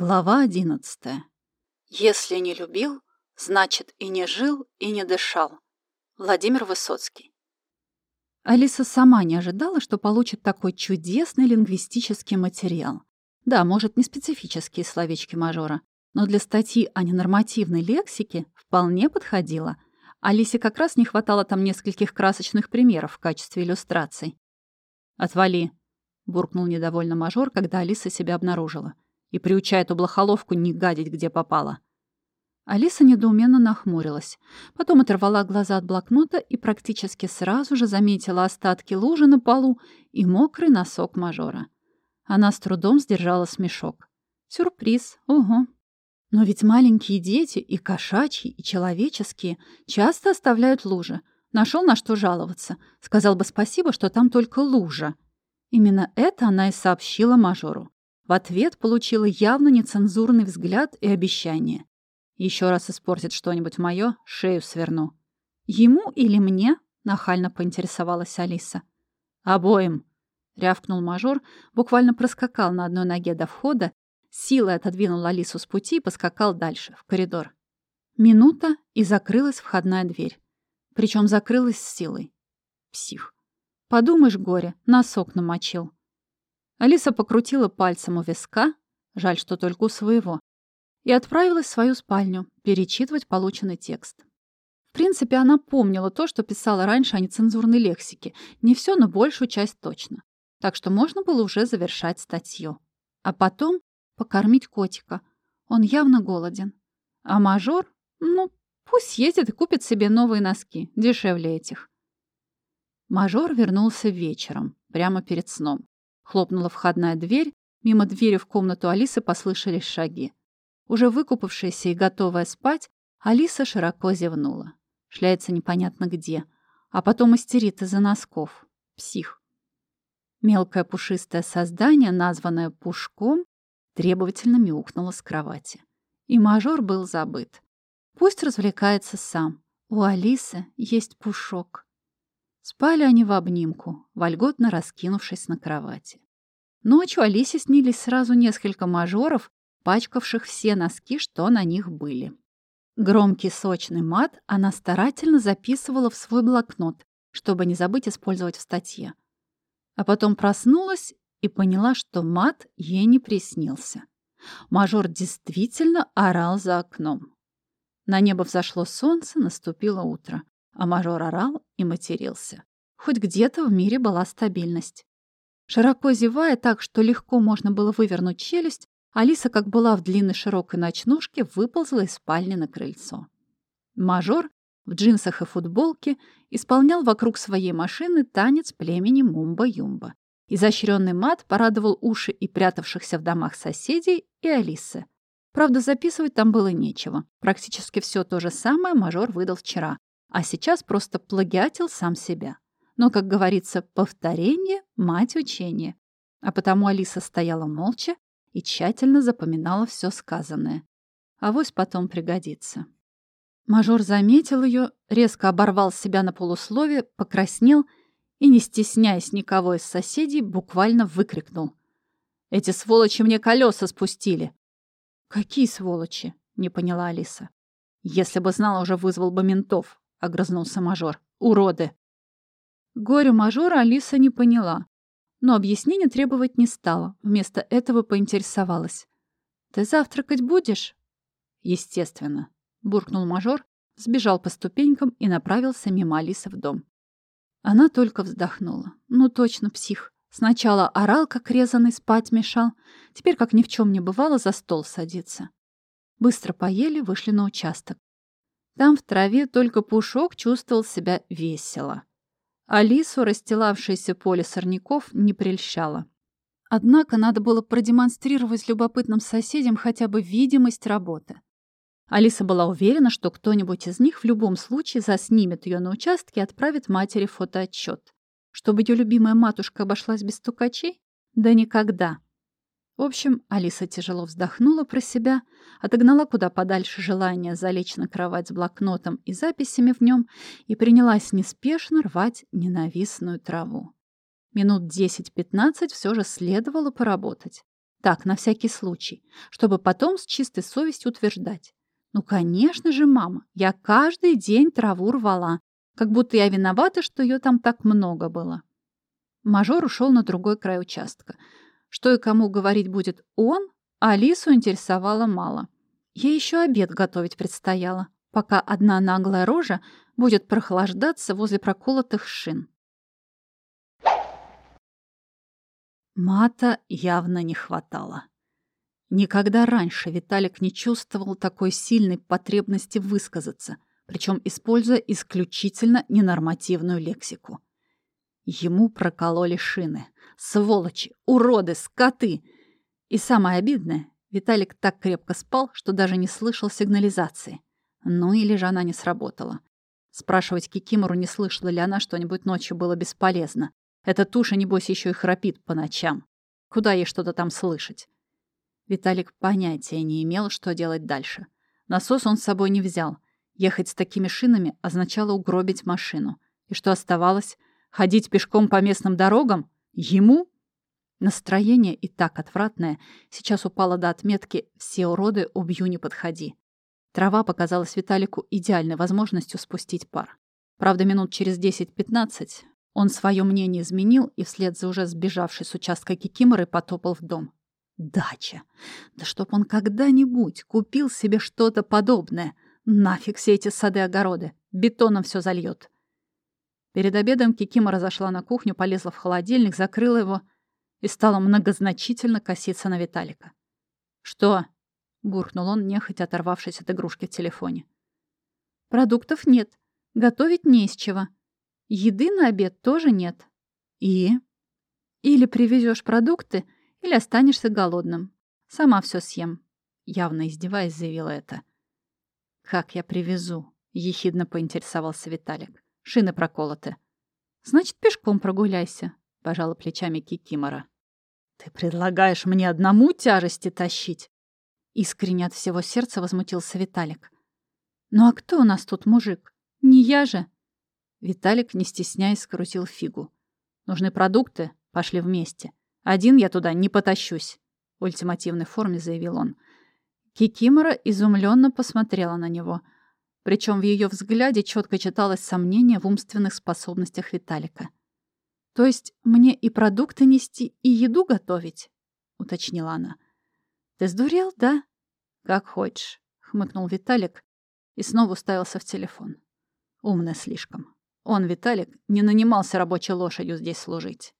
Глава одиннадцатая. Если не любил, значит и не жил, и не дышал. Владимир Высоцкий. Алиса сама не ожидала, что получит такой чудесный лингвистический материал. Да, может, не специфические словечки мажора, но для статьи о ненормативной лексике вполне подходило. Алисе как раз не хватало там нескольких красочных примеров в качестве иллюстраций. «Отвали», — буркнул недовольно мажор, когда Алиса себя обнаружила и приучает облахоловку не гадить, где попало. Алиса недоуменно нахмурилась. Потом оторвала глаза от блокнота и практически сразу же заметила остатки лужи на полу и мокрый носок мажора. Она с трудом сдержала смешок. Сюрприз, угу. Но ведь маленькие дети, и кошачьи, и человеческие, часто оставляют лужи. Нашел на что жаловаться. Сказал бы спасибо, что там только лужа. Именно это она и сообщила мажору. В ответ получила явно нецензурный взгляд и обещание. Еще раз испортит что-нибудь мое, шею сверну. Ему или мне? Нахально поинтересовалась Алиса. Обоим. Рявкнул мажор, буквально проскакал на одной ноге до входа, силой отодвинул Алису с пути и поскакал дальше, в коридор. Минута, и закрылась входная дверь. Причем закрылась с силой. Псих. Подумаешь, горе, носок намочил. Алиса покрутила пальцем у виска, жаль, что только у своего, и отправилась в свою спальню перечитывать полученный текст. В принципе, она помнила то, что писала раньше о нецензурной лексике. Не все, но большую часть точно. Так что можно было уже завершать статью. А потом покормить котика. Он явно голоден. А мажор, ну, пусть ездит и купит себе новые носки, дешевле этих. Мажор вернулся вечером, прямо перед сном. Хлопнула входная дверь, мимо двери в комнату Алисы послышались шаги. Уже выкупавшаяся и готовая спать, Алиса широко зевнула. Шляется непонятно где, а потом истерит из-за носков. Псих. Мелкое пушистое создание, названное Пушком, требовательно мяукнуло с кровати. И мажор был забыт. Пусть развлекается сам. У Алисы есть Пушок. Спали они в обнимку, вольготно раскинувшись на кровати. Ночью Алисе снились сразу несколько мажоров, пачкавших все носки, что на них были. Громкий сочный мат она старательно записывала в свой блокнот, чтобы не забыть использовать в статье. А потом проснулась и поняла, что мат ей не приснился. Мажор действительно орал за окном. На небо взошло солнце, наступило утро а мажор орал и матерился. Хоть где-то в мире была стабильность. Широко зевая так, что легко можно было вывернуть челюсть, Алиса, как была в длинной широкой ночнушке, выползла из спальни на крыльцо. Мажор в джинсах и футболке исполнял вокруг своей машины танец племени Мумба-Юмба. Изощренный мат порадовал уши и прятавшихся в домах соседей и Алисы. Правда, записывать там было нечего. Практически все то же самое мажор выдал вчера, а сейчас просто плагиатил сам себя. Но, как говорится, повторение — мать учения. А потому Алиса стояла молча и тщательно запоминала все сказанное. Авось потом пригодится. Мажор заметил ее, резко оборвал себя на полуслове, покраснел и, не стесняясь никого из соседей, буквально выкрикнул. «Эти сволочи мне колеса спустили!» «Какие сволочи?» — не поняла Алиса. «Если бы знала, уже вызвал бы ментов. — огрызнулся мажор. «Уроды!» Горю мажора Алиса не поняла, но объяснения требовать не стала. Вместо этого поинтересовалась. «Ты завтракать будешь?» «Естественно», — буркнул мажор, сбежал по ступенькам и направился мимо Алисы в дом. Она только вздохнула. «Ну точно, псих. Сначала орал, как резанный, спать мешал. Теперь, как ни в чем не бывало, за стол садится». Быстро поели, вышли на участок. Там в траве только Пушок чувствовал себя весело. Алису, расстилавшееся поле сорняков, не прельщало. Однако надо было продемонстрировать любопытным соседям хотя бы видимость работы. Алиса была уверена, что кто-нибудь из них в любом случае заснимет ее на участке и отправит матери фотоотчет. Чтобы ее любимая матушка обошлась без стукачей? Да никогда. В общем, Алиса тяжело вздохнула про себя, отогнала куда подальше желание залечь на кровать с блокнотом и записями в нем и принялась неспешно рвать ненавистную траву. Минут 10-15 все же следовало поработать. Так, на всякий случай, чтобы потом с чистой совестью утверждать. Ну, конечно же, мама, я каждый день траву рвала, как будто я виновата, что ее там так много было. Мажор ушел на другой край участка. Что и кому говорить будет он, Алису интересовало мало. Ей еще обед готовить предстояло, пока одна наглая рожа будет прохлаждаться возле проколотых шин. Мата явно не хватало. Никогда раньше Виталик не чувствовал такой сильной потребности высказаться, причем используя исключительно ненормативную лексику. Ему прокололи шины. Сволочи, уроды, скоты! И самое обидное, Виталик так крепко спал, что даже не слышал сигнализации. Ну или же она не сработала. Спрашивать Кикимору, не слышала ли она что-нибудь ночью, было бесполезно. Эта туша, небось, еще и храпит по ночам. Куда ей что-то там слышать? Виталик понятия не имел, что делать дальше. Насос он с собой не взял. Ехать с такими шинами означало угробить машину. И что оставалось? Ходить пешком по местным дорогам? Ему? Настроение и так отвратное сейчас упало до отметки «все уроды, убью, не подходи». Трава показалась Виталику идеальной возможностью спустить пар. Правда, минут через 10-15 он свое мнение изменил и вслед за уже сбежавшей с участка Кикиморы потопал в дом. Дача. Да чтоб он когда-нибудь купил себе что-то подобное. Нафиг все эти сады-огороды. Бетоном все зальет. Перед обедом Кикима разошла на кухню, полезла в холодильник, закрыла его и стала многозначительно коситься на Виталика. «Что?» — буркнул он, нехотя оторвавшись от игрушки в телефоне. «Продуктов нет. Готовить не из чего. Еды на обед тоже нет. И? Или привезешь продукты, или останешься голодным. Сама все съем. Явно издеваясь, заявила это. Как я привезу? Ехидно поинтересовался Виталик. Шины проколоты. Значит, пешком прогуляйся, пожала плечами Кикимора. Ты предлагаешь мне одному тяжести тащить? Искренне от всего сердца возмутился Виталик. Ну а кто у нас тут мужик? Не я же. Виталик, не стесняясь, скрутил фигу. «Нужны продукты? Пошли вместе. Один я туда не потащусь», — в ультимативной форме заявил он. Кикимора изумленно посмотрела на него. Причем в ее взгляде четко читалось сомнение в умственных способностях Виталика. «То есть мне и продукты нести, и еду готовить?» — уточнила она. «Ты сдурел, да?» «Как хочешь», — хмыкнул Виталик и снова уставился в телефон. «Умно слишком». Он, Виталик, не нанимался рабочей лошадью здесь служить.